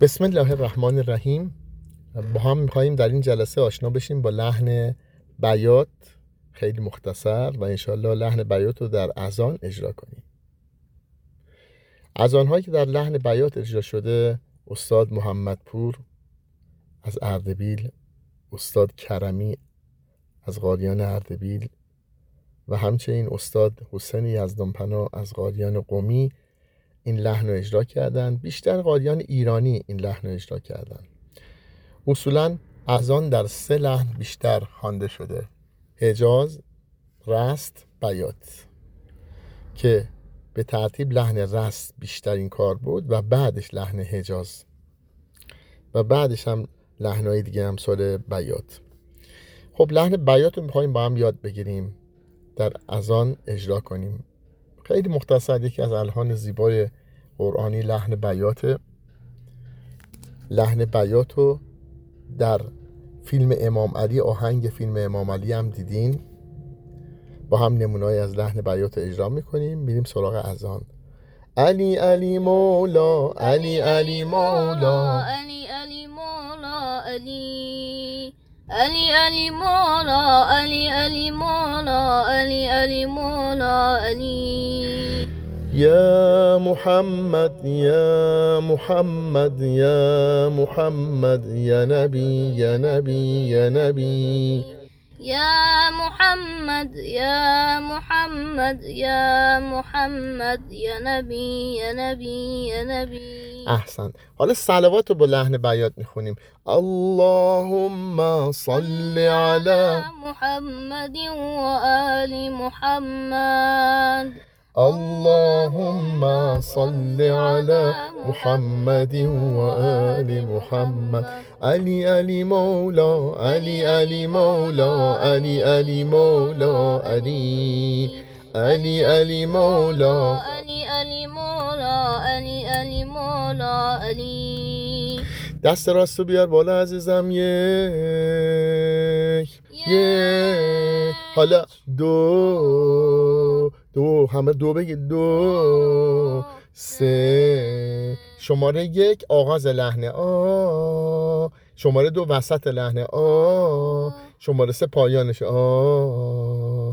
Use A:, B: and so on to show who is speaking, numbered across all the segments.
A: بسم الله الرحمن الرحیم. با هم میخواییم در این جلسه آشنا بشیم با لحن بیات خیلی مختصر و انشالله لحن بیات رو در اذان اجرا کنیم. اذان هایی که در لحن بیات اجرا شده استاد محمد پور از اردبیل استاد کرمی از قالیان اردبیل و همچنین استاد حسین یزدانپنا از قالیان قومی این لحن رو اجرا کردن. بیشتر قالیان ایرانی این لحن رو اجرا کردن. اصولا از آن در سه لحن بیشتر خوانده شده. حجاز رست بیات. که به ترتیب لحن رست بیشتر این کار بود و بعدش لحن حجاز. و بعدش هم لحنهای دیگه هم سال بیات. خب لحن بیات رو می‌خوایم با هم یاد بگیریم. در اذان اجرا کنیم. خیلی مختصر یکی از الهان زیبای قرآنی لحن بیات. لحن بیات رو در فیلم امام علی آهنگ فیلم امام علی هم دیدین. با هم نمونای از لحن بیات اجرا می‌کنیم. میریم سراغ اذان. علی علی مولا علی علی مولا.
B: علی علی مولا علی. علی علی مولا علی علی مولا علی علی مولا علی
A: يا محمد يا محمد يا محمد يا نبي يا نبي يا نبي.
B: يا محمد يا محمد يا محمد يا نبي يا نبي يا نبي.
A: احسن. حالا صلوات رو با لحن بیات میخونیم. اللهم صل على
B: محمد وآل محمد.
A: اللهم صل على محمد وآل محمد. علي علي مولا علي علي مولا علي علي مولا علي علي علي مولا
B: علی علی مولا علی علی مولا علی
A: دست راستو بیار بالا عزیزم یک یک حالا دو دو همه دو بگی دو سه. شماره یک آغاز لحن آ. شماره دو وسط لحن آ. شماره سه پایانش آ.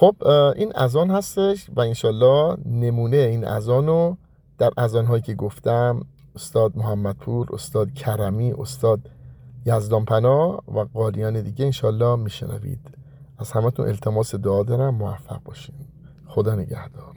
A: خب این اذان هستش و انشالله نمونه این اذان رو در اذان هایی که گفتم استاد محمد پور استاد کرمی استاد یزدان پناه و قالیان دیگه انشالله میشنوید. از همتون التماس دعا دارم موفق باشین. خدا نگهدار.